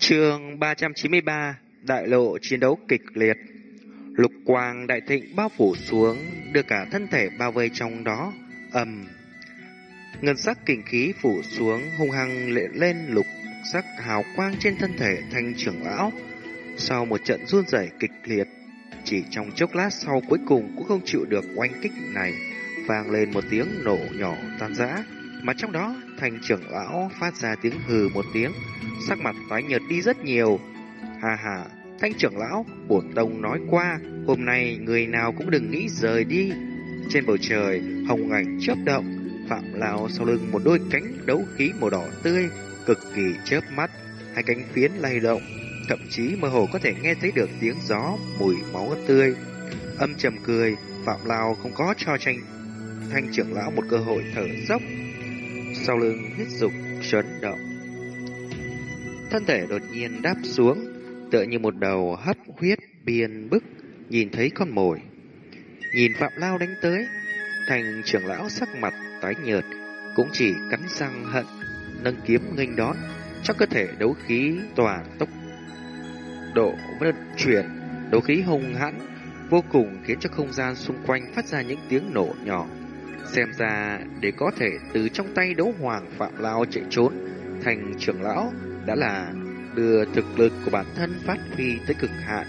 Chương 393 Đại lộ chiến đấu kịch liệt. Lục quang đại thịnh bao phủ xuống, Đưa cả thân thể bao vây trong đó. Ầm. Ngân sắc kinh khí phủ xuống, hung hăng lệ lên lục sắc hào quang trên thân thể thanh trưởng lão. Sau một trận run rẩy kịch liệt, Chỉ trong chốc lát sau cuối cùng cũng không chịu được oanh kích này, Vang lên một tiếng nổ nhỏ tan rã, Mà trong đó thanh trưởng lão phát ra tiếng hừ một tiếng. Sắc mặt tái nhợt đi rất nhiều Hà hà Thanh trưởng lão, bổn tông nói qua, hôm nay người nào cũng đừng nghĩ rời đi. Trên bầu trời, hồng ảnh chớp động, phạm lao sau lưng một đôi cánh đấu khí màu đỏ tươi, cực kỳ chớp mắt, hai cánh phiến lay động, thậm chí mơ hồ có thể nghe thấy được tiếng gió, mùi máu tươi. Âm trầm cười, phạm lao không có cho tranh thanh trưởng lão một cơ hội thở dốc. Sau lưng huyết dục chấn động. Thân thể đột nhiên đáp xuống, tựa như một đầu hấp huyết biên bức nhìn thấy con mồi. Nhìn Phạm Lao đánh tới, thành trưởng lão sắc mặt tái nhợt, cũng chỉ cắn răng hận, nâng kiếm nghênh đón, trong cơ thể đấu khí tỏa tốc độ vận chuyển, đấu khí hùng hãn vô cùng khiến cho không gian xung quanh phát ra những tiếng nổ nhỏ. Xem ra để có thể từ trong tay đấu hoàng Phạm Lao chạy trốn, thành trưởng lão đã là đưa thực lực của bản thân phát huy tới cực hạn.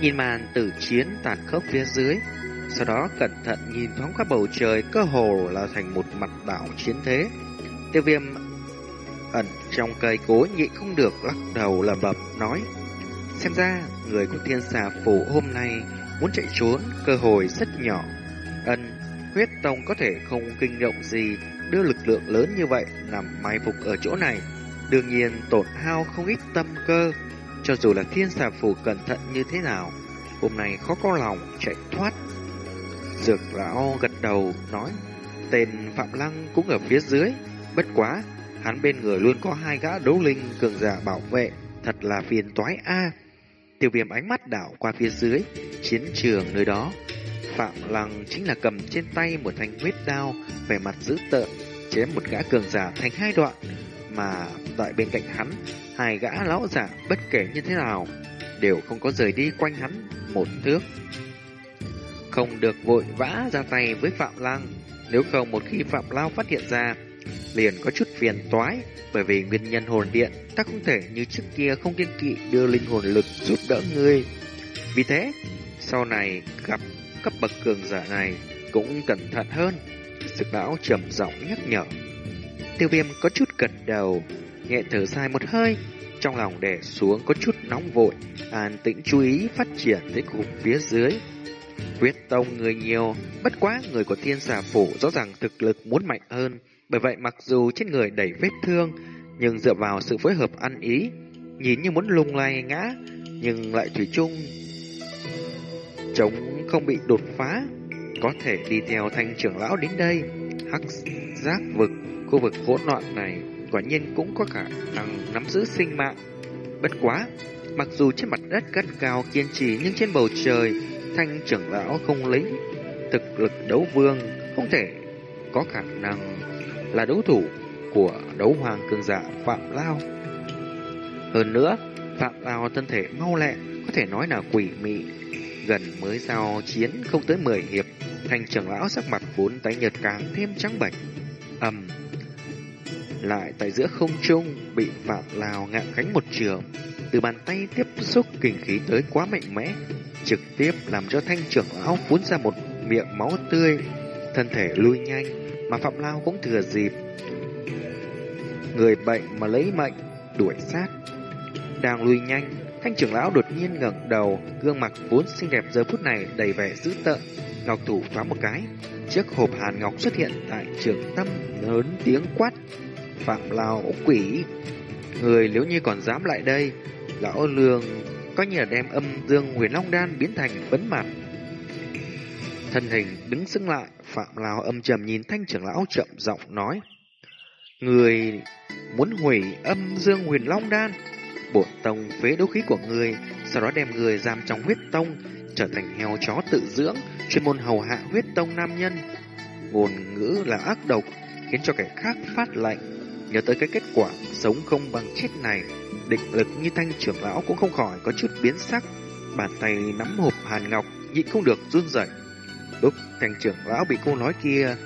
Nhìn màn tử chiến tàn khốc phía dưới, sau đó cẩn thận nhìn thoáng qua bầu trời cơ hồ là thành một mặt đảo chiến thế. Tiêu viêm ẩn trong cây cố nhịn không được lắc đầu lẩm bẩm nói xem ra người của thiên xà phủ hôm nay muốn chạy trốn cơ hội rất nhỏ ân huyết tông có thể không kinh động gì đưa lực lượng lớn như vậy nằm mai phục ở chỗ này Đương nhiên tổn hao không ít tâm cơ, cho dù là thiên xà phù cẩn thận như thế nào, hôm nay khó có lòng chạy thoát. Dược lão gật đầu nói, tên Phạm Lăng cũng ở phía dưới, bất quá, hắn bên người luôn có hai gã đấu linh cường giả bảo vệ, thật là phiền toái a. Tiêu viêm ánh mắt đảo qua phía dưới, chiến trường nơi đó. Phạm Lăng chính là cầm trên tay một thanh huyết đao, vẻ mặt dữ tợn, chém một gã cường giả thành hai đoạn, mà tại bên cạnh hắn, hai gã lão giả bất kể như thế nào, đều không có rời đi quanh hắn một thước. Không được vội vã ra tay với Phạm Lăng, nếu không một khi Phạm Lao phát hiện ra, liền có chút phiền toái, bởi vì nguyên nhân hồn điện, ta không thể như trước kia không kiên kỵ đưa linh hồn lực giúp đỡ ngươi. Vì thế, sau này gặp cấp bậc cường giả này cũng cẩn thận hơn. Sực lão trầm giọng nhắc nhở. Tiêu viêm có chút gật đầu, nhẹ thở dài một hơi, trong lòng đè xuống có chút nóng vội, an tĩnh chú ý phát triển tới cục phía dưới. Quyết tông người nhiều, bất quá người của thiên xà phủ rõ ràng thực lực muốn mạnh hơn, bởi vậy mặc dù trên người đầy vết thương, nhưng dựa vào sự phối hợp ăn ý, nhìn như muốn lung lay ngã, nhưng lại thủy chung chống không bị đột phá, có thể đi theo thanh trưởng lão đến đây. Hắc giác vực Khu vực hỗn loạn này quả nhiên cũng có khả năng nắm giữ sinh mạng. Bất quá, mặc dù trên mặt đất gắt cao kiên trì nhưng trên bầu trời, thanh trưởng lão không lấy thực lực đấu vương, không thể có khả năng là đấu thủ của đấu hoàng cường giả Phạm Lao. Hơn nữa, Phạm Lao thân thể mau lẹ, có thể nói là quỷ mị. Gần mới giao chiến không tới 10 hiệp, thanh trưởng lão sắc mặt vốn tái nhợt càng thêm trắng bệch. ầm lại tại giữa không trung bị Phạm Lào ngạn cánh một trường. Từ bàn tay tiếp xúc kinh khí tới quá mạnh mẽ, trực tiếp làm cho thanh trưởng lão phun ra một miệng máu tươi, thân thể lui nhanh, mà Phạm Lao cũng thừa dịp. Người bệnh mà lấy mệnh, đuổi sát. Đang lui nhanh, thanh trưởng lão đột nhiên ngẩng đầu, gương mặt vốn xinh đẹp giờ phút này đầy vẻ dữ tợn. Ngọc thủ phá một cái, chiếc hộp hàn ngọc xuất hiện tại trường tâm lớn tiếng quát. Phạm Lao quỷ. Người nếu như còn dám lại đây Lão Lương Coi như là đem âm dương huyền long đan biến thành vấn mặt Thân hình đứng sững lại Phạm Lao âm trầm nhìn thanh trưởng lão chậm giọng nói Người muốn hủy âm dương huyền long đan Bổn tông phế đấu khí của người Sau đó đem người giam trong huyết tông Trở thành heo chó tự dưỡng Chuyên môn hầu hạ huyết tông nam nhân Ngôn ngữ là ác độc Khiến cho kẻ khác phát lạnh Nhớ tới cái kết quả sống không bằng chết này, định lực như thanh trưởng lão cũng không khỏi có chút biến sắc. Bàn tay nắm hộp hàn ngọc, nhịn không được run rẩy. Lúc thanh trưởng lão bị câu nói kia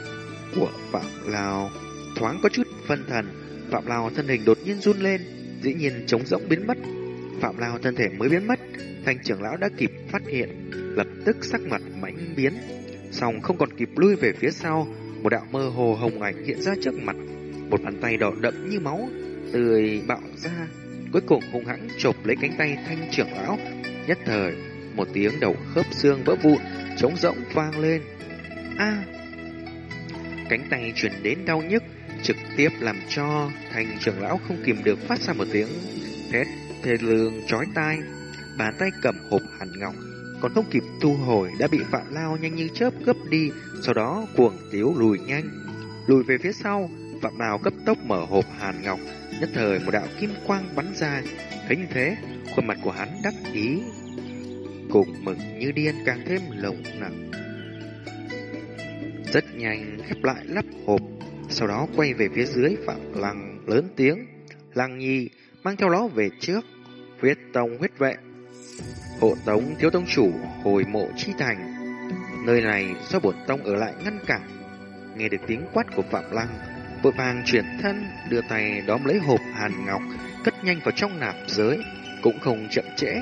của Phạm Lào thoáng có chút phân thần, Phạm Lào thân hình đột nhiên run lên, dĩ nhiên trống rỗng biến mất. Phạm Lào thân thể mới biến mất, thanh trưởng lão đã kịp phát hiện, lập tức sắc mặt mãnh biến, song không còn kịp lui về phía sau, một đạo mơ hồ hồng ảnh hiện ra trước mặt, một bàn tay đỏ đậm như máu tươi bạo ra, cuối cùng hung hãn chộp lấy cánh tay thanh trưởng lão, nhất thời một tiếng đầu khớp xương vỡ vụn, trống rỗng vang lên. A! cánh tay truyền đến đau nhức, trực tiếp làm cho thành trưởng lão không kìm được phát ra một tiếng thét thê lương chói tai. Bàn tay cầm hộp hàn ngọc, còn không kịp thu hồi đã bị Phạm Lao nhanh như chớp cướp đi, sau đó cuồng tiếu lùi nhanh. Lùi về phía sau, Phạm Lao cấp tốc mở hộp hàn ngọc, nhất thời một đạo kim quang bắn ra. Thấy như thế, khuôn mặt của hắn đắc ý, cùng mừng như điên càng thêm lồng nặng. Rất nhanh khép lại lắp hộp, sau đó quay về phía dưới Phạm Lăng lớn tiếng. Lăng Nhi mang theo nó về trước, huyết tông huyết vệ. Hộ tống thiếu tông chủ hồi mộ chi thành. Nơi này do bổn tông ở lại ngăn cản. Nghe được tiếng quát của Phạm Lăng, vội vàng chuyển thân, đưa tay đóm lấy hộp hàn ngọc, cất nhanh vào trong nạp giới, cũng không chậm trễ,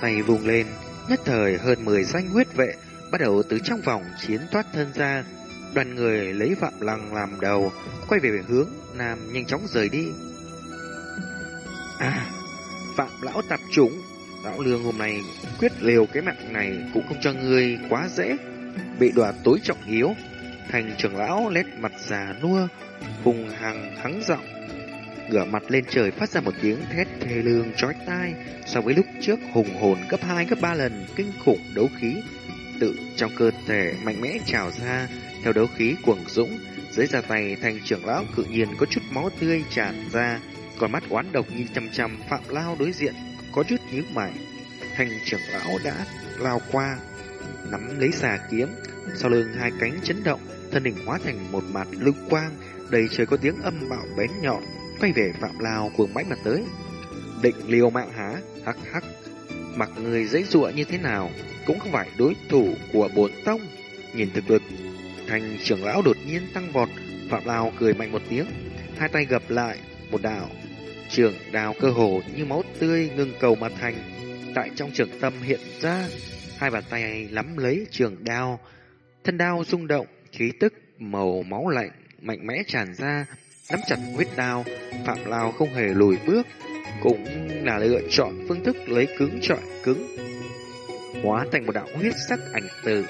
tay vùng lên, nhất thời hơn 10 danh huyết vệ bắt đầu từ trong vòng chiến thoát thân ra, đoàn người lấy Phạm Lăng làm đầu, quay về hướng Nam nhanh chóng rời đi. À, Phạm Lão tập trúng, Lão Lương hôm nay quyết liều cái mạng này cũng không cho ngươi quá dễ, bị đoạt tối trọng yếu. Thành trưởng lão lét mặt già nua, hùng hằng hắng giọng, ngửa mặt lên trời phát ra một tiếng thét thê lương chói tai, so với lúc trước hùng hồn gấp hai gấp ba lần kinh khủng đấu khí. Tự trong cơ thể mạnh mẽ trào ra theo đấu khí cuồng dũng dưới ra tay thành trưởng lão cự nhiên có chút máu tươi tràn ra còn mắt oán độc nhìn chằm chằm phạm lao đối diện có chút nhíu mày. Thành trưởng lão đã lao qua nắm lấy xà kiếm. Sau lưng hai cánh chấn động thân hình hóa thành một mặt lưu quang. Đầy trời có tiếng âm bạo bén nhọn quay về phạm lao cuồng mãnh mà tới. Định liều mạng há hắc hắc. Mặc người dễ dụa như thế nào cũng không phải đối thủ của bổn tông. Nhìn thực lực, thành trưởng lão đột nhiên tăng vọt, Phạm Lao cười mạnh một tiếng, hai tay gập lại, một đạo trường đào cơ hồ như máu tươi ngưng cầu mà thành. Tại trong trường tâm hiện ra, hai bàn tay nắm lấy trường đao, thân đao rung động, khí tức màu máu lạnh mạnh mẽ tràn ra, nắm chặt huyết đao, Phạm Lao không hề lùi bước, cũng là lựa chọn phương thức lấy cứng trọi cứng hóa thành một đạo huyết sắc ảnh từ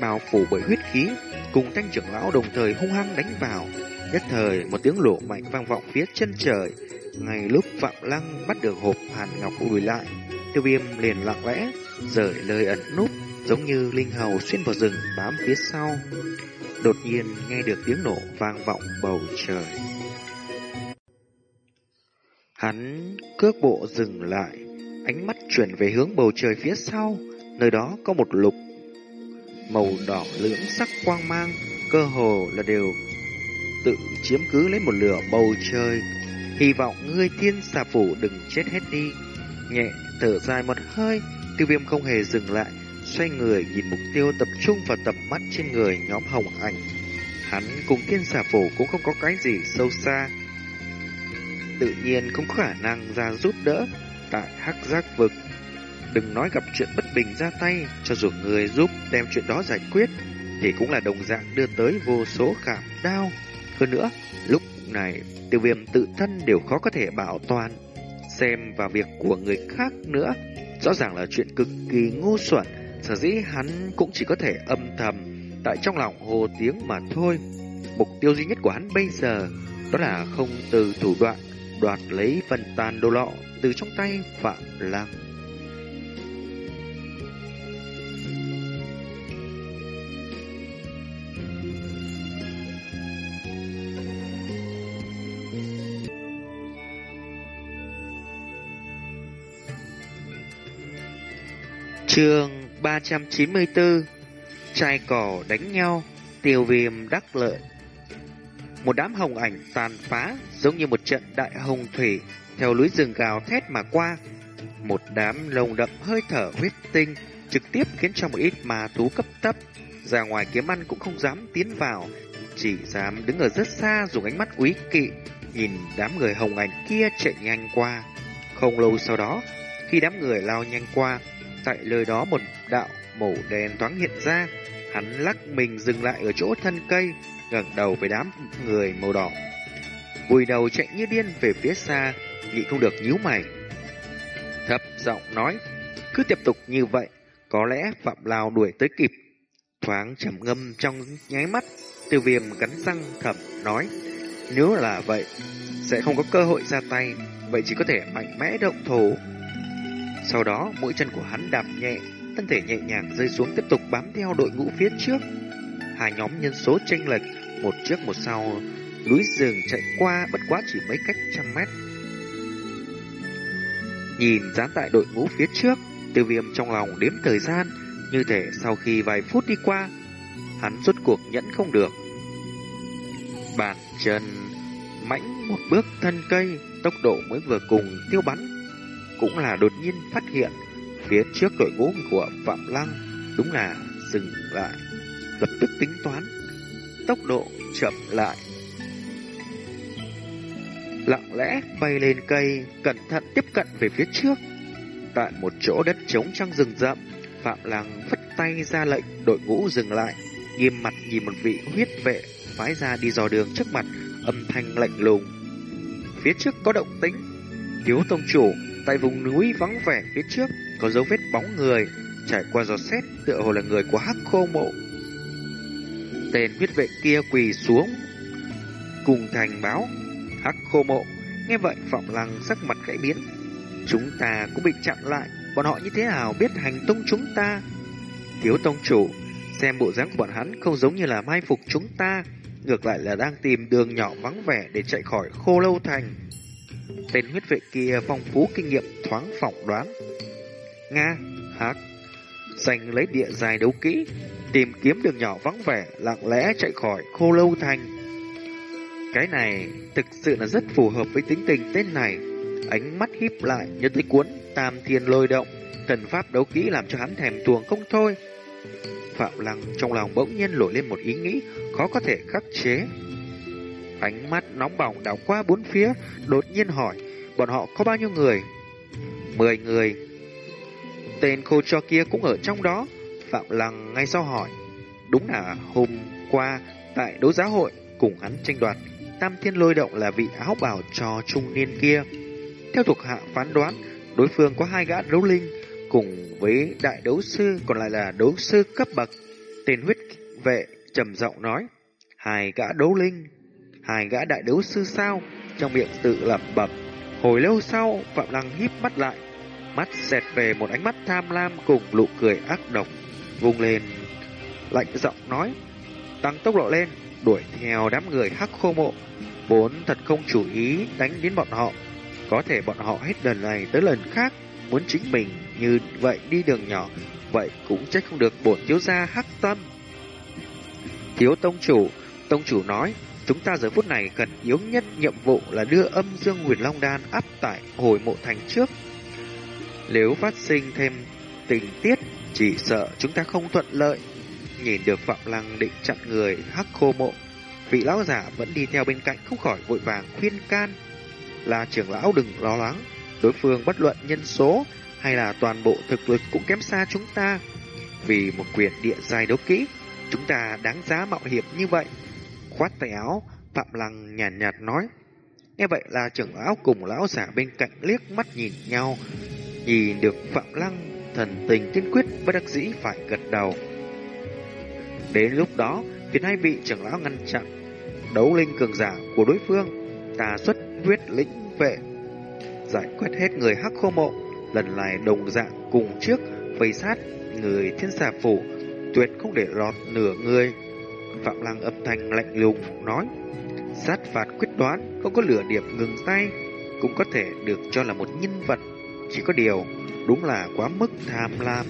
bao phủ bởi huyết khí, cùng thanh trưởng lão đồng thời hung hăng đánh vào. Nhất thời một tiếng lộ mạnh vang vọng phía chân trời. Ngay lúc Phạm Lăng bắt được hộp hàn ngọc lùi lại, tiêu viêm liền lặng lẽ rời lời ẩn núp, giống như linh hầu xuyên vào rừng bám phía sau. Đột nhiên nghe được tiếng nổ vang vọng bầu trời. Hắn cước bộ dừng lại, ánh mắt chuyển về hướng bầu trời phía sau, Nơi đó có một lục màu đỏ lưỡng sắc quang mang, cơ hồ là đều tự chiếm cứ lấy một lửa bầu trời. Hy vọng ngươi thiên xà phủ đừng chết hết đi. Nhẹ thở dài một hơi, tiêu viêm không hề dừng lại, xoay người nhìn mục tiêu tập trung vào tập mắt trên người nhóm hồng ảnh. Hắn cùng thiên xà phủ cũng không có cái gì sâu xa. Tự nhiên không có khả năng ra giúp đỡ tại hắc giác vực. Đừng nói gặp chuyện bất bình ra tay, cho dù người giúp đem chuyện đó giải quyết, thì cũng là đồng dạng đưa tới vô số cảm đau. Hơn nữa, lúc này tiêu viêm tự thân đều khó có thể bảo toàn. Xem vào việc của người khác nữa, rõ ràng là chuyện cực kỳ ngu xuẩn, sở dĩ hắn cũng chỉ có thể âm thầm tại trong lòng hồ tiếng mà thôi. Mục tiêu duy nhất của hắn bây giờ đó là không từ thủ đoạn đoạt lấy phần tàn đồ lọ từ trong tay Phạm Lăng. Trường 394 Trai cỏ đánh nhau Tiêu viêm đắc lợi một đám hồng ảnh tàn phá giống như một trận đại hồng thủy theo núi rừng gào thét mà qua. Một đám lồng đậm hơi thở huyết tinh trực tiếp khiến cho một ít ma thú cấp thấp ra ngoài kiếm ăn cũng không dám tiến vào, chỉ dám đứng ở rất xa dùng ánh mắt quý kỵ nhìn đám người hồng ảnh kia chạy nhanh qua. Không lâu sau đó, khi đám người lao nhanh qua, tại nơi đó một đạo màu đen thoáng hiện ra, hắn lắc mình dừng lại ở chỗ thân cây, ngẩng đầu với đám người màu đỏ. Vùi đầu chạy như điên về phía xa, nhị không được nhíu mày. Thấp giọng nói, cứ tiếp tục như vậy, có lẽ Phạm Lao đuổi tới kịp. Thoáng trầm ngâm trong nháy mắt, tiêu viêm cắn răng thầm nói, nếu là vậy, sẽ không có cơ hội ra tay, vậy chỉ có thể mạnh mẽ động thủ. Sau đó, mũi chân của hắn đạp nhẹ, thân thể nhẹ nhàng rơi xuống tiếp tục bám theo đội ngũ phía trước. Hai nhóm nhân số chênh lệch, một trước một sau, núi rừng chạy qua bất quá chỉ mấy cách trăm mét. Nhìn dán tại đội ngũ phía trước, tiêu viêm trong lòng đếm thời gian, như thể sau khi vài phút đi qua, hắn rốt cuộc nhẫn không được. Bàn chân mãnh một bước thân cây, tốc độ mới vừa cùng tiêu bắn. Cũng là đột nhiên phát hiện phía trước đội ngũ của Phạm Lăng đúng là dừng lại, lập tức tính toán, tốc độ chậm lại. Lặng lẽ bay lên cây, cẩn thận tiếp cận về phía trước. Tại một chỗ đất trống trong rừng rậm, Phạm Lăng phất tay ra lệnh đội ngũ dừng lại, nghiêm mặt nhìn một vị huyết vệ phái ra đi dò đường trước mặt, âm thanh lạnh lùng. Phía trước có động tĩnh, thiếu tông chủ tại vùng núi vắng vẻ phía trước có dấu vết bóng người trải qua gió xét tựa hồ là người của Hắc Khô Mộ. Tên huyết vệ kia quỳ xuống cùng thành báo Hắc Khô Mộ. Nghe vậy Phạm Lăng sắc mặt khẽ biến. Chúng ta cũng bị chặn lại, bọn họ như thế nào biết hành tung chúng ta? Thiếu tông chủ, xem bộ dáng của bọn hắn không giống như là mai phục chúng ta, ngược lại là đang tìm đường nhỏ vắng vẻ để chạy khỏi khô lâu thành. Tên huyết vệ kia phong phú kinh nghiệm thoáng phỏng đoán. Nga, hắc, giành lấy địa dài đấu kỹ, tìm kiếm đường nhỏ vắng vẻ, lặng lẽ chạy khỏi khô lâu thành. Cái này thực sự là rất phù hợp với tính tình tên này. Ánh mắt híp lại như tới cuốn tam thiên lôi động, thần pháp đấu kỹ làm cho hắn thèm tuồng không thôi. Phạm Lăng trong lòng bỗng nhiên nổi lên một ý nghĩ khó có thể khắc chế. Ánh mắt nóng bỏng đảo qua bốn phía, đột nhiên hỏi, bọn họ có bao nhiêu người? Mười người. Tên khô cho kia cũng ở trong đó. Phạm Lăng ngay sau hỏi, đúng là hôm qua tại đấu giá hội cùng hắn tranh đoạt, Tam Thiên Lôi Động là vị áo bảo cho trung niên kia. Theo thuộc hạ phán đoán, đối phương có hai gã đấu linh, cùng với đại đấu sư còn lại là đấu sư cấp bậc. Tên huyết vệ trầm giọng nói, hai gã đấu linh, hai gã đại đấu sư sao? Trong miệng tự lẩm bẩm. Hồi lâu sau, Phạm Lăng híp mắt lại, mắt xẹt về một ánh mắt tham lam cùng nụ cười ác độc, vung lên, lạnh giọng nói, tăng tốc độ lên, đuổi theo đám người hắc khô mộ, vốn thật không chủ ý đánh đến bọn họ. Có thể bọn họ hết lần này tới lần khác muốn chính mình như vậy đi đường nhỏ, vậy cũng trách không được bổn thiếu gia hắc tâm. Thiếu tông chủ, tông chủ nói, chúng ta giờ phút này cần yếu nhất nhiệm vụ là đưa âm dương huyền long đan áp tại hồi mộ thành trước. Nếu phát sinh thêm tình tiết, chỉ sợ chúng ta không thuận lợi. Nhìn được Phạm Lăng định chặn người hắc khô mộ, vị lão giả vẫn đi theo bên cạnh không khỏi vội vàng khuyên can. Là trưởng lão đừng lo lắng, đối phương bất luận nhân số hay là toàn bộ thực lực cũng kém xa chúng ta. Vì một quyền địa dài đấu kỹ, chúng ta đáng giá mạo hiểm như vậy. Khoát tay áo, Phạm Lăng nhàn nhạt, nhạt nói. Nghe vậy là trưởng lão cùng lão giả bên cạnh liếc mắt nhìn nhau. Nhìn được Phạm Lăng, thần tình kiên quyết bất đắc dĩ phải gật đầu. Đến lúc đó, khiến hai vị trưởng lão ngăn chặn đấu linh cường giả của đối phương, ta xuất huyết lĩnh vệ, giải quyết hết người hắc khô mộ, lần này đồng dạng cùng trước vây sát người thiên xà phủ, tuyệt không để lọt nửa người. Phạm Lăng âm thanh lạnh lùng nói, sát phạt quyết đoán, không có lửa điểm ngừng tay, cũng có thể được cho là một nhân vật, chỉ có điều đúng là quá mức tham lam.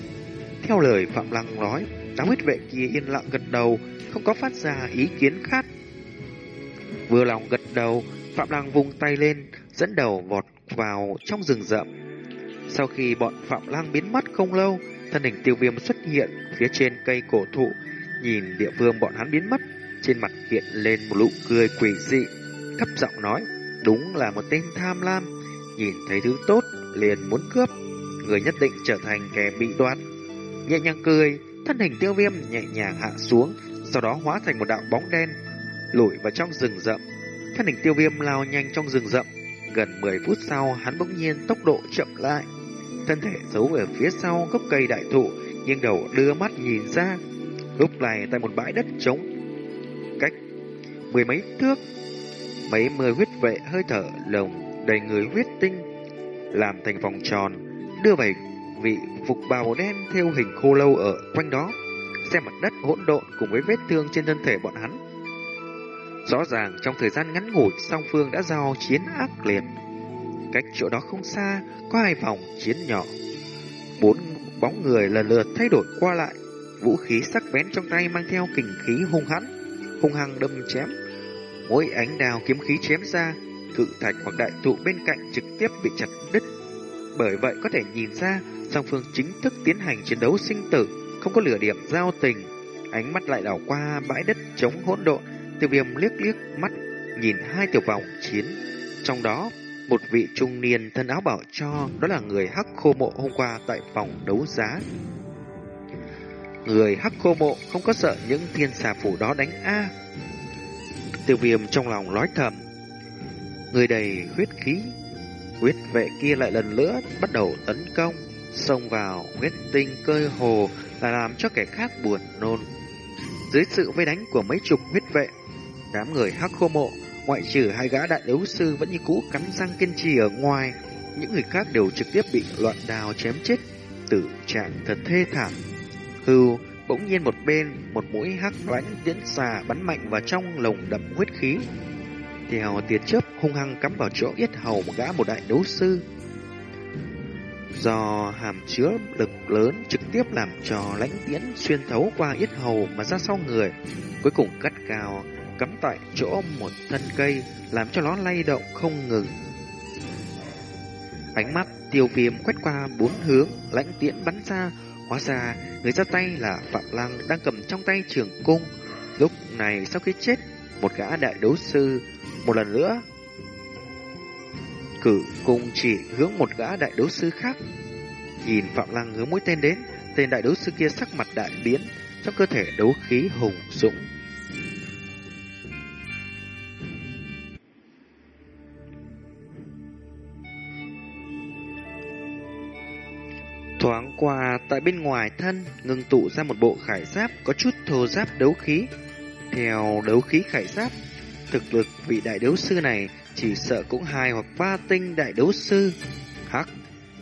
Theo lời Phạm Lăng nói, tám huyết vệ kia yên lặng gật đầu, không có phát ra ý kiến khác. Vừa lòng gật đầu, Phạm Lăng vung tay lên, dẫn đầu vọt vào trong rừng rậm. Sau khi bọn Phạm Lăng biến mất không lâu, thân hình tiêu viêm xuất hiện phía trên cây cổ thụ, nhìn địa phương bọn hắn biến mất, trên mặt hiện lên một nụ cười quỷ dị, thấp giọng nói, đúng là một tên tham lam, nhìn thấy thứ tốt liền muốn cướp, người nhất định trở thành kẻ bị đoạt. Nhẹ nhàng cười, thân hình tiêu viêm nhẹ nhàng hạ xuống, sau đó hóa thành một đạo bóng đen, lủi vào trong rừng rậm. Thân hình tiêu viêm lao nhanh trong rừng rậm, gần 10 phút sau hắn bỗng nhiên tốc độ chậm lại. Thân thể giấu ở phía sau gốc cây đại thụ, nhưng đầu đưa mắt nhìn ra. Lúc này tại một bãi đất trống, cách mười mấy thước, mấy mươi huyết vệ hơi thở lồng đầy người huyết tinh, làm thành vòng tròn, đưa về vị phục bào đen theo hình khô lâu ở quanh đó, xem mặt đất hỗn độn cùng với vết thương trên thân thể bọn hắn. Rõ ràng trong thời gian ngắn ngủi song phương đã giao chiến ác liệt. Cách chỗ đó không xa, có hai vòng chiến nhỏ. Bốn bóng người lần lượt thay đổi qua lại, vũ khí sắc bén trong tay mang theo kình khí hung hãn, hung hăng đâm chém. Mỗi ánh đào kiếm khí chém ra, cự thạch hoặc đại thụ bên cạnh trực tiếp bị chặt đứt. Bởi vậy có thể nhìn ra, song phương chính thức tiến hành chiến đấu sinh tử, không có lửa điểm giao tình. Ánh mắt lại đảo qua bãi đất chống hỗn độn, tiêu viêm liếc liếc mắt, nhìn hai tiểu vòng chiến. Trong đó, một vị trung niên thân áo bảo cho, đó là người hắc khô mộ hôm qua tại phòng đấu giá. Người hắc khô mộ không có sợ những thiên xà phủ đó đánh A. Tiêu viêm trong lòng nói thầm. Người đầy huyết khí, huyết vệ kia lại lần nữa bắt đầu tấn công, xông vào huyết tinh cơ hồ là làm cho kẻ khác buồn nôn. Dưới sự vây đánh của mấy chục huyết vệ, đám người hắc khô mộ, ngoại trừ hai gã đại đấu sư vẫn như cũ cắn răng kiên trì ở ngoài, những người khác đều trực tiếp bị loạn đào chém chết, tử trạng thật thê thảm. Hưu bỗng nhiên một bên, một mũi hắc lãnh tiễn xà bắn mạnh vào trong lồng đậm huyết khí. Theo tia chớp hung hăng cắm vào chỗ yết hầu một gã một đại đấu sư. Do hàm chứa lực lớn trực tiếp làm cho lãnh tiễn xuyên thấu qua yết hầu mà ra sau người, cuối cùng cắt cao cắm tại chỗ một thân cây, làm cho nó lay động không ngừng. Ánh mắt tiêu viêm quét qua bốn hướng, lãnh tiễn bắn ra, hóa ra người ra tay là Phạm Lăng đang cầm trong tay trường cung. Lúc này sau khi chết, một gã đại đấu sư một lần nữa cử cung chỉ hướng một gã đại đấu sư khác. Nhìn Phạm Lăng hướng mũi tên đến, tên đại đấu sư kia sắc mặt đại biến, trong cơ thể đấu khí hùng dũng. Qua tại bên ngoài thân ngưng tụ ra một bộ khải giáp có chút thô giáp đấu khí. Theo đấu khí khải giáp, thực lực vị đại đấu sư này chỉ sợ cũng hai hoặc ba tinh đại đấu sư. Hắc,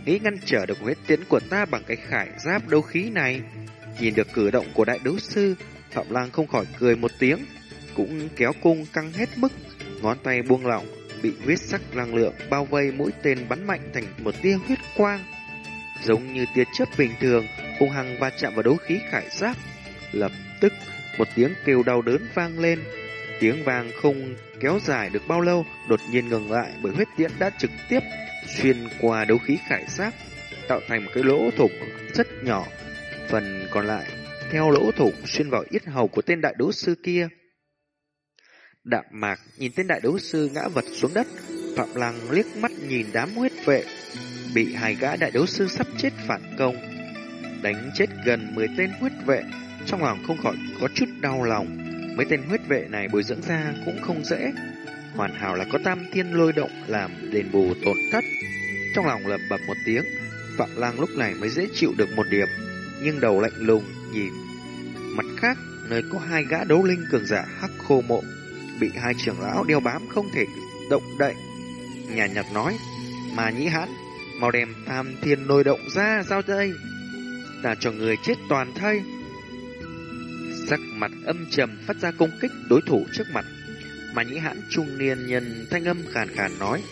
nghĩ ngăn trở được huyết tiến của ta bằng cái khải giáp đấu khí này. Nhìn được cử động của đại đấu sư, Phạm Lang không khỏi cười một tiếng, cũng kéo cung căng hết mức, ngón tay buông lỏng, bị huyết sắc năng lượng bao vây mũi tên bắn mạnh thành một tia huyết quang giống như tia chớp bình thường, hung hăng va chạm vào đấu khí khải giáp. Lập tức, một tiếng kêu đau đớn vang lên. Tiếng vang không kéo dài được bao lâu, đột nhiên ngừng lại bởi huyết tiễn đã trực tiếp xuyên qua đấu khí khải giáp, tạo thành một cái lỗ thủng rất nhỏ. Phần còn lại, theo lỗ thủng xuyên vào yết hầu của tên đại đấu sư kia. Đạm mạc nhìn tên đại đấu sư ngã vật xuống đất, Phạm Lăng liếc mắt nhìn đám huyết vệ bị hai gã đại đấu sư sắp chết phản công, đánh chết gần 10 tên huyết vệ, trong lòng không khỏi có chút đau lòng. Mấy tên huyết vệ này bồi dưỡng ra cũng không dễ, hoàn hảo là có tam thiên lôi động làm đền bù tổn thất. Trong lòng lẩm bẩm một tiếng, Phạm Lang lúc này mới dễ chịu được một điểm, nhưng đầu lạnh lùng nhìn. Mặt khác, nơi có hai gã đấu linh cường giả hắc khô mộ, bị hai trưởng lão đeo bám không thể động đậy. Nhà nhật nói, mà nhĩ hãn Mau đem tham thiên lôi động ra giao đây Ta cho người chết toàn thây. Sắc mặt âm trầm phát ra công kích đối thủ trước mặt Mà nhĩ hãn trung niên nhân thanh âm khàn khàn nói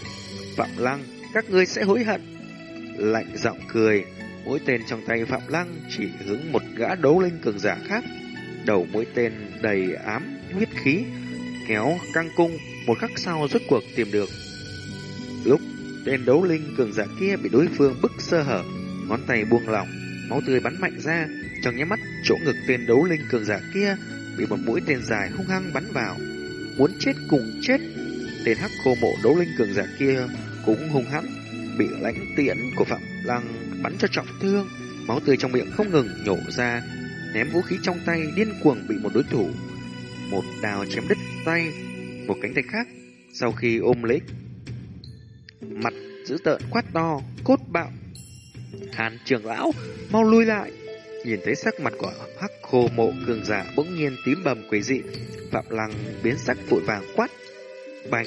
Phạm Lăng, các ngươi sẽ hối hận. Lạnh giọng cười Mũi tên trong tay Phạm Lăng chỉ hướng một gã đấu linh cường giả khác. Đầu mũi tên đầy ám huyết khí kéo căng cung, một khắc sau rốt cuộc tìm được. Lúc tên đấu linh cường giả kia bị đối phương bức sơ hở, ngón tay buông lỏng, máu tươi bắn mạnh ra, trong nháy mắt chỗ ngực tên đấu linh cường giả kia bị một mũi tên dài hung hăng bắn vào. Muốn chết cùng chết, tên hắc khô mộ đấu linh cường giả kia cũng hung hãn bị lãnh tiễn của Phạm Lăng bắn cho trọng thương, máu tươi trong miệng không ngừng nhổ ra, ném vũ khí trong tay điên cuồng bị một đối thủ một đào chém đứt tay, một cánh tay khác. Sau khi ôm lấy mặt dữ tợn quát to, cốt bạo. Hàn trưởng lão, mau lui lại. Nhìn thấy sắc mặt của hắc khô mộ cường giả bỗng nhiên tím bầm quỷ dị, Phạm Lăng biến sắc vội vàng quát. Bành!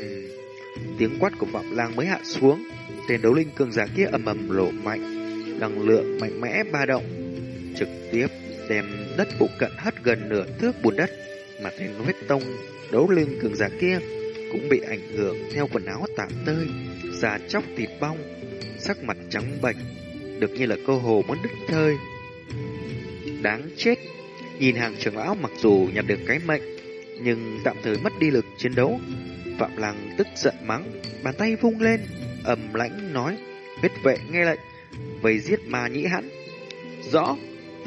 Tiếng quát của Phạm Lăng mới hạ xuống, tên đấu linh cường giả kia ầm ầm lộ mạnh, năng lượng mạnh mẽ ba động, trực tiếp đem đất phụ cận hất gần nửa thước bùn đất, mà tên huyết tông đấu linh cường giả kia cũng bị ảnh hưởng theo quần áo tạm tơi, da chóc thịt bong, sắc mặt trắng bệch, được như là cơ hồ muốn đứt thơi. Đáng chết, nhìn hàng trưởng lão mặc dù nhặt được cái mệnh, nhưng tạm thời mất đi lực chiến đấu. Phạm Lăng tức giận mắng, bàn tay vung lên, ầm lãnh nói, huyết vệ nghe lệnh, vây giết ma nhĩ hắn. Rõ,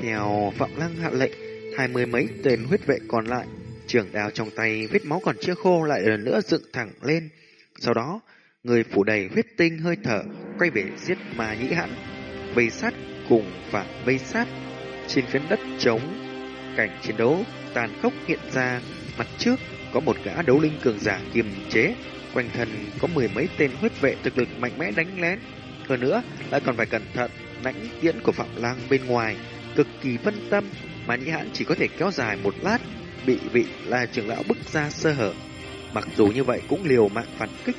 theo Phạm Lăng hạ lệnh, hai mươi mấy tên huyết vệ còn lại, trường đào trong tay vết máu còn chưa khô lại lần nữa dựng thẳng lên. Sau đó, người phủ đầy huyết tinh hơi thở, quay về giết ma nhĩ hãn, vây sát cùng và vây sát. Trên phiến đất trống, cảnh chiến đấu tàn khốc hiện ra, mặt trước có một gã đấu linh cường giả kiềm chế, quanh thân có mười mấy tên huyết vệ thực lực mạnh mẽ đánh lén. Hơn nữa, lại còn phải cẩn thận, lãnh tiễn của Phạm Lang bên ngoài, cực kỳ phân tâm, mà nhĩ hãn chỉ có thể kéo dài một lát, bị vị là trưởng lão bức ra sơ hở. Mặc dù như vậy cũng liều mạng phản kích,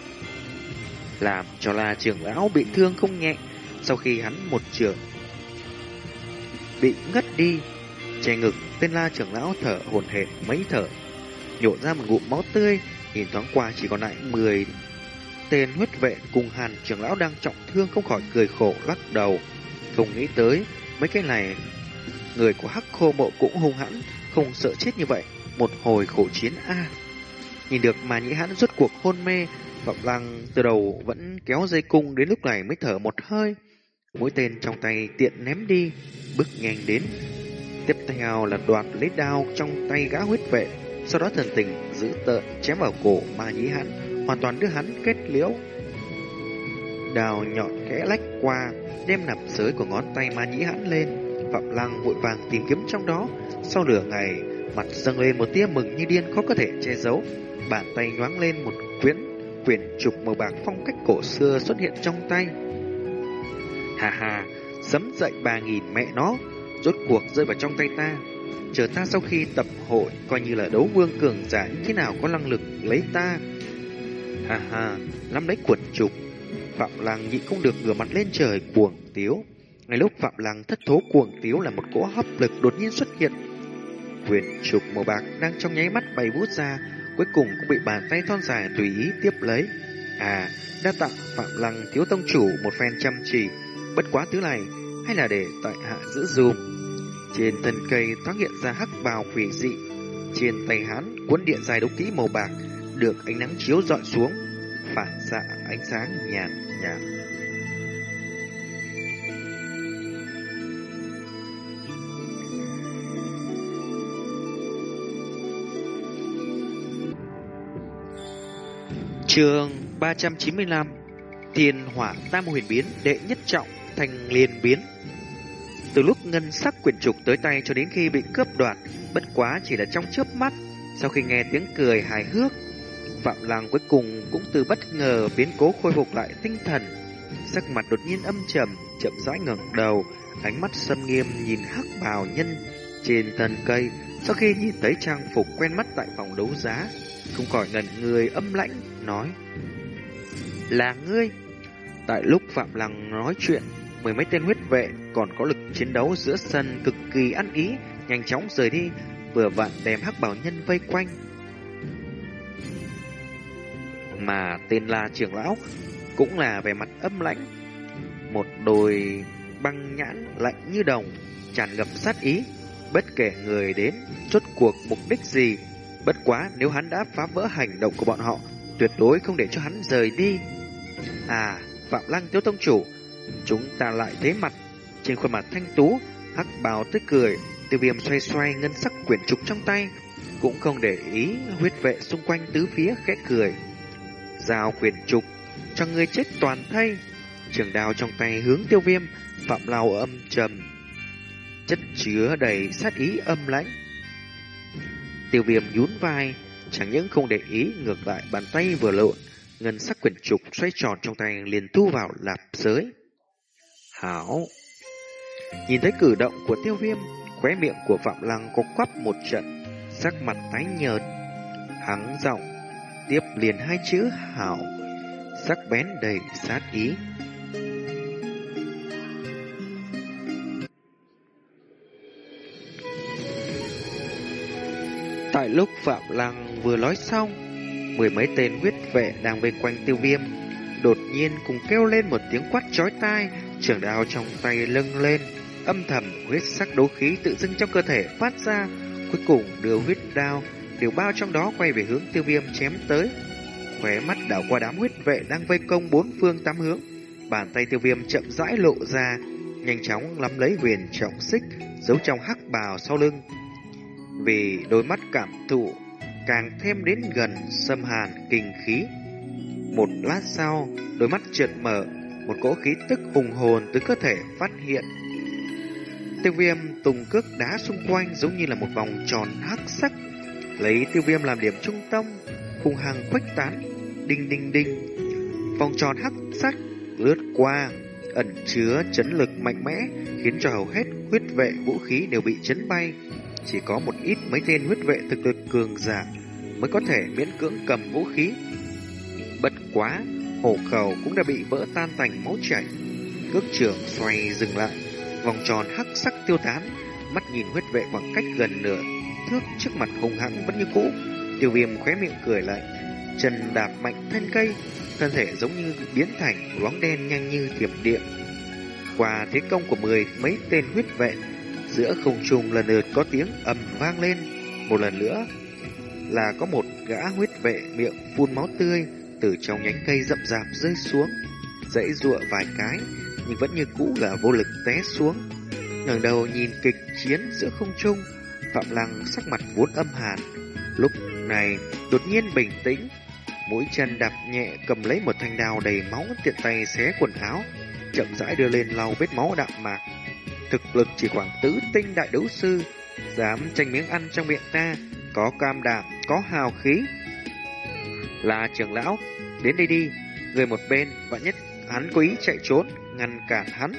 làm cho là trưởng lão bị thương không nhẹ. Sau khi hắn một trường bị ngất đi, che ngực, tên la trưởng lão thở hổn hển mấy thở, nhổ ra một ngụm máu tươi, nhìn thoáng qua chỉ còn lại 10 tên huyết vệ cùng hàn trưởng lão đang trọng thương không khỏi cười khổ lắc đầu, không nghĩ tới mấy cái này người của hắc khô mộ cũng hung hãn, không sợ chết như vậy, một hồi khổ chiến a. Nhìn được mà nhĩ hãn rốt cuộc hôn mê, Phạm Lăng từ đầu vẫn kéo dây cung đến lúc này mới thở một hơi. Mũi tên trong tay tiện ném đi, bước nhanh đến. Tiếp theo là đoạt lấy đao trong tay gã huyết vệ, sau đó thần tình giữ tợn chém vào cổ ma nhĩ hắn, hoàn toàn đưa hắn kết liễu. Đào nhọn kẽ lách qua, đem nạp giới của ngón tay ma nhĩ hắn lên. Phạm Lăng vội vàng tìm kiếm trong đó, sau nửa ngày, mặt dâng lên một tia mừng như điên khó có thể che giấu. Bàn tay nhoáng lên một quyển quyển trục màu bạc phong cách cổ xưa xuất hiện trong tay. Hà hà, sấm dậy ba nghìn mẹ nó, rốt cuộc rơi vào trong tay ta. Chờ ta sau khi tập hội, coi như là đấu vương cường giả như thế nào có năng lực lấy ta. Hà hà, nắm lấy cuộn trục, Phạm Lăng nhịn không được ngửa mặt lên trời cuồng tiếu. Ngay lúc Phạm Lăng thất thố cuồng tiếu là một cỗ hấp lực đột nhiên xuất hiện. Quyền trục màu bạc đang trong nháy mắt bay vút ra, cuối cùng cũng bị bàn tay thon dài tùy ý tiếp lấy. À, đa tặng Phạm Lăng thiếu tông chủ một phen chăm chỉ, bất quá thứ này hay là để tại hạ giữ dùm. Trên thân cây thoáng hiện ra hắc bào quỷ dị, trên tay hắn cuốn điện dài đúc kỹ màu bạc được ánh nắng chiếu dọi xuống, phản xạ ánh sáng nhàn nhạt. Trường 395 Thiên hỏa tam huyền biến, đệ nhất trọng, thành liền biến. Từ lúc ngân sắc quyển trục tới tay cho đến khi bị cướp đoạt, Bất quá chỉ là trong chớp mắt, Sau khi nghe tiếng cười hài hước, Phạm làng cuối cùng cũng từ bất ngờ biến cố khôi phục lại tinh thần. Sắc mặt đột nhiên âm trầm, Chậm rãi ngẩng đầu, Ánh mắt sâm nghiêm nhìn hắc bào nhân Trên thân cây. Sau khi nhìn thấy trang phục quen mắt tại phòng đấu giá, Không khỏi ngẩn người âm lãnh, nói, Là ngươi. Tại lúc Phạm Lăng nói chuyện, Mười mấy tên huyết vệ còn có lực chiến đấu giữa sân cực kỳ ăn ý, Nhanh chóng rời đi, Vừa vặn đem hắc bảo nhân vây quanh. Mà tên là trưởng lão Cũng là về mặt âm lãnh, Một đôi băng nhãn lạnh như đồng, Tràn ngập sát ý. Bất kể người đến Chốt cuộc mục đích gì Bất quá nếu hắn đã phá vỡ hành động của bọn họ, tuyệt đối không để cho hắn rời đi. À, Phạm Lăng Tiếu Tông Chủ, chúng ta lại thế mặt. Trên khuôn mặt thanh tú, hắc bào tươi cười, tiêu viêm xoay xoay ngân sắc quyển trục trong tay, cũng không để ý huyết vệ xung quanh tứ phía khẽ cười. Giao quyển trục, cho người chết toàn thay. Trường đao trong tay hướng tiêu viêm, Phạm Lao âm trầm. Chất chứa đầy sát ý âm lãnh. Tiêu viêm nhún vai, chẳng những không để ý ngược lại bàn tay vừa lộn, ngân sắc quyển trục xoay tròn trong tay liền thu vào lạp giới. Hảo! Nhìn thấy cử động của tiêu viêm, khóe miệng của Phạm Lăng có quắp một trận, sắc mặt tái nhợt. Hắn giọng, tiếp liền hai chữ hảo, sắc bén đầy sát ý. Tại lúc Phạm Lăng vừa nói xong, mười mấy tên huyết vệ đang vây quanh tiêu viêm, đột nhiên cùng kêu lên một tiếng quát chói tai, trường đao trong tay lưng lên, âm thầm huyết sắc đấu khí tự dưng trong cơ thể phát ra, cuối cùng đưa huyết đao, đều bao trong đó quay về hướng tiêu viêm chém tới. Khóe mắt đảo qua đám huyết vệ đang vây công bốn phương tám hướng, bàn tay tiêu viêm chậm rãi lộ ra, nhanh chóng nắm lấy huyền trọng xích, giấu trong hắc bào sau lưng, vì đôi mắt cảm thụ càng thêm đến gần xâm hàn kinh khí. Một lát sau, đôi mắt chợt mở, một cỗ khí tức hùng hồn từ cơ thể phát hiện. Tiêu viêm tùng cước đá xung quanh giống như là một vòng tròn hắc sắc, lấy tiêu viêm làm điểm trung tâm, hùng hàng khuếch tán, đinh đinh đinh. Vòng tròn hắc sắc lướt qua, ẩn chứa chấn lực mạnh mẽ, khiến cho hầu hết huyết vệ vũ khí đều bị chấn bay, chỉ có một ít mấy tên huyết vệ thực lực cường giả mới có thể miễn cưỡng cầm vũ khí. Bất quá, hổ khẩu cũng đã bị vỡ tan thành máu chảy. Cước trưởng xoay dừng lại, vòng tròn hắc sắc tiêu tán, mắt nhìn huyết vệ khoảng cách gần nửa thước trước mặt hùng hãng vẫn như cũ. Tiêu viêm khóe miệng cười lại, chân đạp mạnh thân cây, thân thể giống như biến thành loáng đen nhanh như thiểm điện. Qua thế công của mười mấy tên huyết vệ, Giữa không trung lần lượt có tiếng ầm vang lên, một lần nữa là có một gã huyết vệ miệng phun máu tươi từ trong nhánh cây rậm rạp rơi xuống, dãy dụa vài cái nhưng vẫn như cũ là vô lực té xuống. ngẩng đầu nhìn kịch chiến giữa không trung, Phạm Lăng sắc mặt vốn âm hàn, lúc này đột nhiên bình tĩnh, mũi chân đạp nhẹ cầm lấy một thanh đao đầy máu tiện tay xé quần áo, chậm rãi đưa lên lau vết máu đạm mạc thực lực chỉ khoảng tứ tinh đại đấu sư, dám tranh miếng ăn trong miệng ta, có cam đảm, có hào khí. Là trưởng lão, đến đây đi, người một bên, vạn nhất hắn quý chạy trốn, ngăn cản hắn.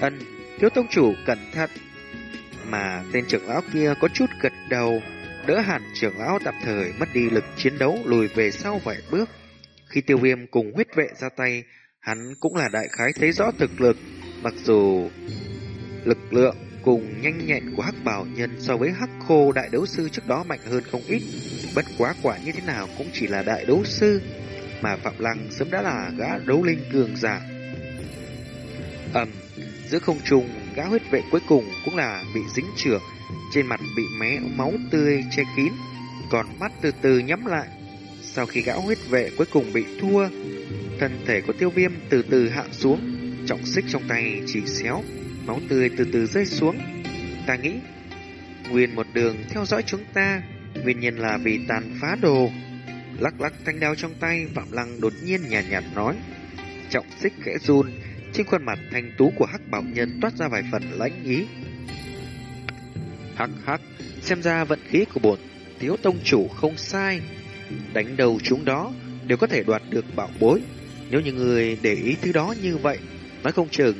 Ân, thiếu tông chủ cẩn thận. Mà tên trưởng lão kia có chút gật đầu, đỡ hẳn trưởng lão tạm thời mất đi lực chiến đấu lùi về sau vài bước. Khi tiêu viêm cùng huyết vệ ra tay, hắn cũng là đại khái thấy rõ thực lực, mặc dù Lực lượng cùng nhanh nhẹn của hắc bảo nhân so với hắc khô đại đấu sư trước đó mạnh hơn không ít. Bất quá quả như thế nào cũng chỉ là đại đấu sư, mà Phạm Lăng sớm đã là gã đấu linh cường giả. ầm giữa không trung, gã huyết vệ cuối cùng cũng là bị dính trưởng, trên mặt bị mé máu tươi che kín, còn mắt từ từ nhắm lại. Sau khi gã huyết vệ cuối cùng bị thua, thân thể của tiêu viêm từ từ hạ xuống, trọng xích trong tay chỉ xéo máu tươi từ từ rơi xuống. Ta nghĩ, nguyên một đường theo dõi chúng ta, nguyên nhân là vì tàn phá đồ. Lắc lắc thanh đao trong tay, Phạm Lăng đột nhiên nhàn nhạt, nhạt nói. Trọng xích khẽ run, trên khuôn mặt thanh tú của hắc bảo nhân toát ra vài phần lãnh ý. Hắc hắc, xem ra vận khí của bổn thiếu tông chủ không sai. Đánh đầu chúng đó đều có thể đoạt được bảo bối. Nếu như người để ý thứ đó như vậy, nói không chừng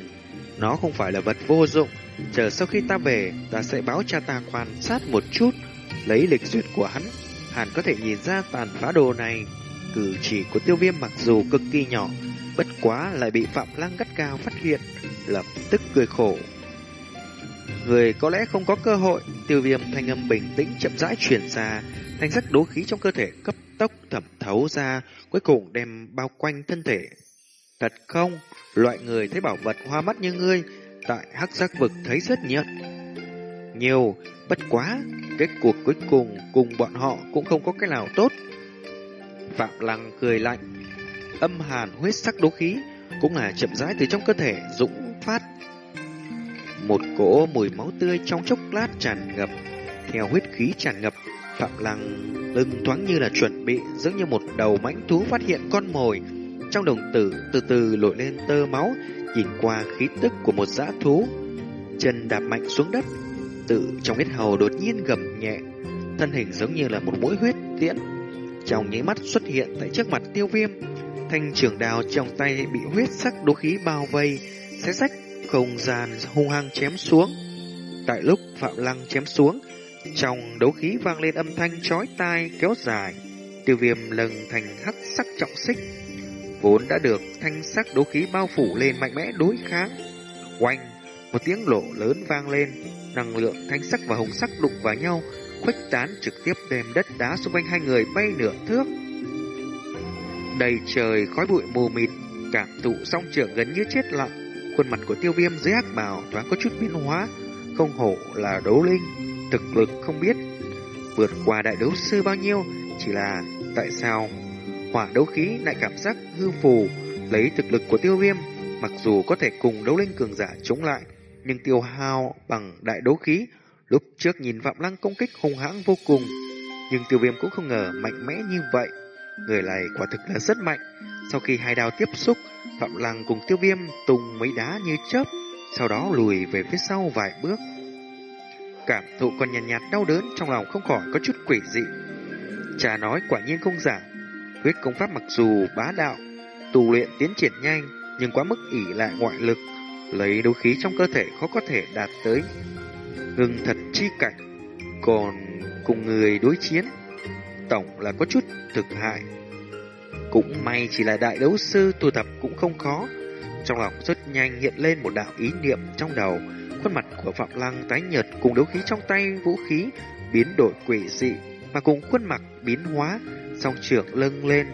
nó không phải là vật vô dụng. Chờ sau khi ta về, ta sẽ báo cha ta quan sát một chút, lấy lịch duyệt của hắn. Hẳn có thể nhìn ra tàn phá đồ này. Cử chỉ của tiêu viêm mặc dù cực kỳ nhỏ, bất quá lại bị Phạm Lăng gắt cao phát hiện, lập tức cười khổ. Người có lẽ không có cơ hội, tiêu viêm thanh âm bình tĩnh chậm rãi chuyển ra, thanh sắc đố khí trong cơ thể cấp tốc thẩm thấu ra, cuối cùng đem bao quanh thân thể. Thật không, Loại người thấy bảo vật hoa mắt như ngươi, tại hắc giác vực thấy rất nhiều. Nhiều, bất quá, kết cuộc cuối cùng cùng bọn họ cũng không có cái nào tốt. Phạm Lăng cười lạnh, âm hàn huyết sắc đố khí cũng là chậm rãi từ trong cơ thể dũng phát. Một cỗ mùi máu tươi trong chốc lát tràn ngập, theo huyết khí tràn ngập, Phạm Lăng lưng thoáng như là chuẩn bị giống như một đầu mãnh thú phát hiện con mồi. Trong đồng tử từ từ nổi lên tơ máu, nhìn qua khí tức của một dã thú. Chân đạp mạnh xuống đất, tự trong huyết hầu đột nhiên gầm nhẹ, thân hình giống như là một mũi huyết tiễn. Trong nháy mắt xuất hiện tại trước mặt tiêu viêm, thanh trường đào trong tay bị huyết sắc đố khí bao vây, xé rách không gian hung hăng chém xuống. Tại lúc Phạm Lăng chém xuống, trong đấu khí vang lên âm thanh chói tai kéo dài, tiêu viêm lần thành hắc sắc trọng xích, vốn đã được thanh sắc đấu khí bao phủ lên mạnh mẽ đối kháng. Oanh, một tiếng lộ lớn vang lên, năng lượng thanh sắc và hồng sắc đụng vào nhau, khuếch tán trực tiếp đem đất đá xung quanh hai người bay nửa thước. Đầy trời khói bụi mù mịt, cảm thụ song trưởng gần như chết lặng, khuôn mặt của tiêu viêm dưới hắc bào thoáng có chút biến hóa, không hổ là đấu linh, thực lực không biết vượt qua đại đấu sư bao nhiêu, chỉ là tại sao hỏa đấu khí lại cảm giác hư phù lấy thực lực của tiêu viêm, mặc dù có thể cùng đấu linh cường giả chống lại, nhưng tiêu hao bằng đại đấu khí lúc trước nhìn Phạm Lăng công kích hung hãn vô cùng, nhưng tiêu viêm cũng không ngờ mạnh mẽ như vậy. Người này quả thực là rất mạnh. Sau khi hai đao tiếp xúc, Phạm Lăng cùng tiêu viêm tung mấy đá như chớp, sau đó lùi về phía sau vài bước. Cảm thụ còn nhàn nhạt, nhạt đau đớn trong lòng không khỏi có chút quỷ dị. Cha nói quả nhiên không giả, quyết công pháp mặc dù bá đạo, tu luyện tiến triển nhanh, nhưng quá mức ỷ lại ngoại lực, lấy đấu khí trong cơ thể khó có thể đạt tới ngưng thật chi cảnh, còn cùng người đối chiến, tổng là có chút thực hại. Cũng may chỉ là đại đấu sư tu tập cũng không khó. Trong lòng rất nhanh hiện lên một đạo ý niệm trong đầu, khuôn mặt của Phạm Lăng tái nhợt cùng đấu khí trong tay vũ khí biến đổi quỷ dị, mà cùng khuôn mặt biến hóa, song trưởng lưng lên,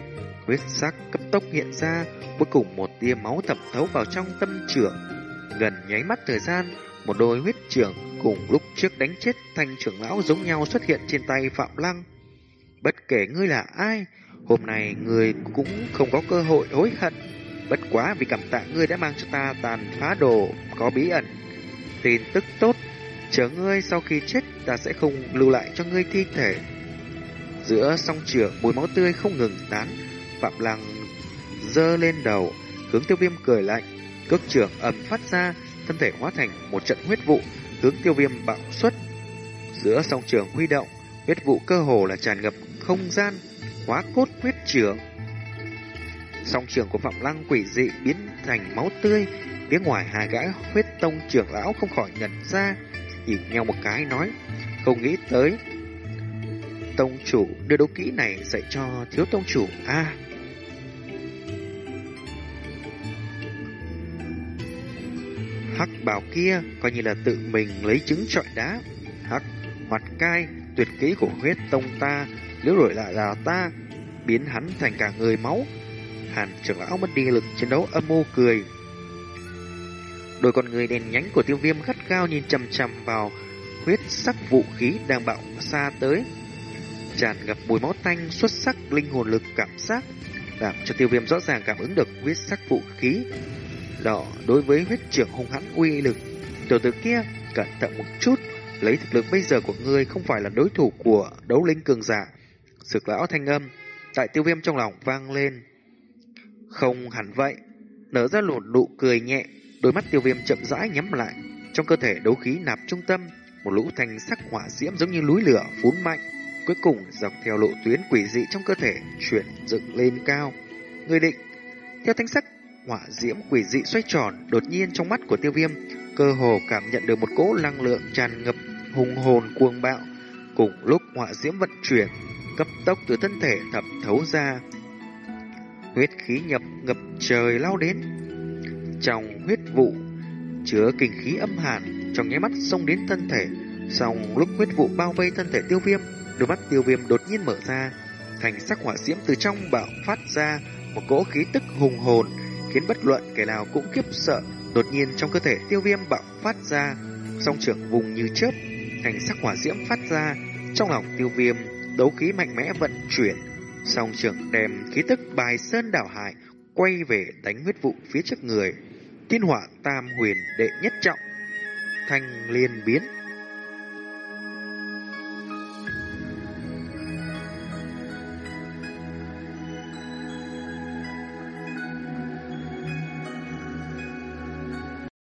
huyết sắc cấp tốc hiện ra, cuối cùng một tia máu thẩm thấu vào trong tâm trưởng. Gần nháy mắt thời gian, một đôi huyết trưởng cùng lúc trước đánh chết thanh trưởng lão giống nhau xuất hiện trên tay Phạm Lăng. Bất kể ngươi là ai, hôm nay ngươi cũng không có cơ hội hối hận. Bất quá vì cảm tạ ngươi đã mang cho ta tàn phá đồ có bí ẩn. Tin tức tốt, chờ ngươi sau khi chết ta sẽ không lưu lại cho ngươi thi thể. Giữa song trường mùi máu tươi không ngừng tán, Phạm Lăng dơ lên đầu, hướng tiêu viêm cười lạnh, cước trưởng ầm phát ra, thân thể hóa thành một trận huyết vụ, hướng tiêu viêm bạo xuất. Giữa song trường huy động, huyết vụ cơ hồ là tràn ngập không gian, hóa cốt huyết trường Song trường của Phạm Lăng quỷ dị biến thành máu tươi, phía ngoài hai gã huyết tông trưởng lão không khỏi nhận ra, nhìn nhau một cái nói, không nghĩ tới. Tông chủ đưa đấu kỹ này dạy cho thiếu tông chủ a Hắc bảo kia coi như là tự mình lấy trứng trọi đá. Hắc hoạt cai, tuyệt kỹ của huyết tông ta, nếu đổi lại là ta, biến hắn thành cả người máu. Hàn trưởng lão mất đi lực chiến đấu âm mưu cười. Đôi con người đèn nhánh của tiêu viêm gắt cao nhìn chằm chằm vào huyết sắc vũ khí đang bạo xa tới. Tràn ngập mùi máu tanh xuất sắc linh hồn lực cảm giác, làm cho tiêu viêm rõ ràng cảm ứng được huyết sắc vũ khí đỏ đối với huyết trưởng hung hãn uy lực. Tiểu tử kia, cẩn thận một chút, lấy thực lực bây giờ của ngươi không phải là đối thủ của đấu linh cường giả. Sực lão thanh âm, tại tiêu viêm trong lòng vang lên. Không hẳn vậy, nở ra một nụ cười nhẹ, đôi mắt tiêu viêm chậm rãi nhắm lại. Trong cơ thể đấu khí nạp trung tâm, một lũ thanh sắc hỏa diễm giống như núi lửa phún mạnh. Cuối cùng dọc theo lộ tuyến quỷ dị trong cơ thể chuyển dựng lên cao. Người định, theo thanh sắc hỏa diễm quỷ dị xoay tròn, đột nhiên trong mắt của tiêu viêm, cơ hồ cảm nhận được một cỗ năng lượng tràn ngập hùng hồn cuồng bạo. Cùng lúc hỏa diễm vận chuyển, cấp tốc từ thân thể thẩm thấu ra. Huyết khí nhập ngập trời lao đến. Trong huyết vụ, chứa kinh khí âm hàn, trong nháy mắt xông đến thân thể. Xong lúc huyết vụ bao vây thân thể tiêu viêm, đôi mắt tiêu viêm đột nhiên mở ra, thành sắc hỏa diễm từ trong bạo phát ra một cỗ khí tức hùng hồn khiến bất luận kẻ nào cũng kiếp sợ. Đột nhiên trong cơ thể tiêu viêm bạo phát ra, song trưởng vùng như chớp, thành sắc hỏa diễm phát ra, Trong lòng tiêu viêm, đấu khí mạnh mẽ vận chuyển, song trưởng đem khí tức bài sơn đảo hải quay về đánh huyết vụ phía trước người. Thiên hỏa tam huyền đệ nhất trọng, thanh liên biến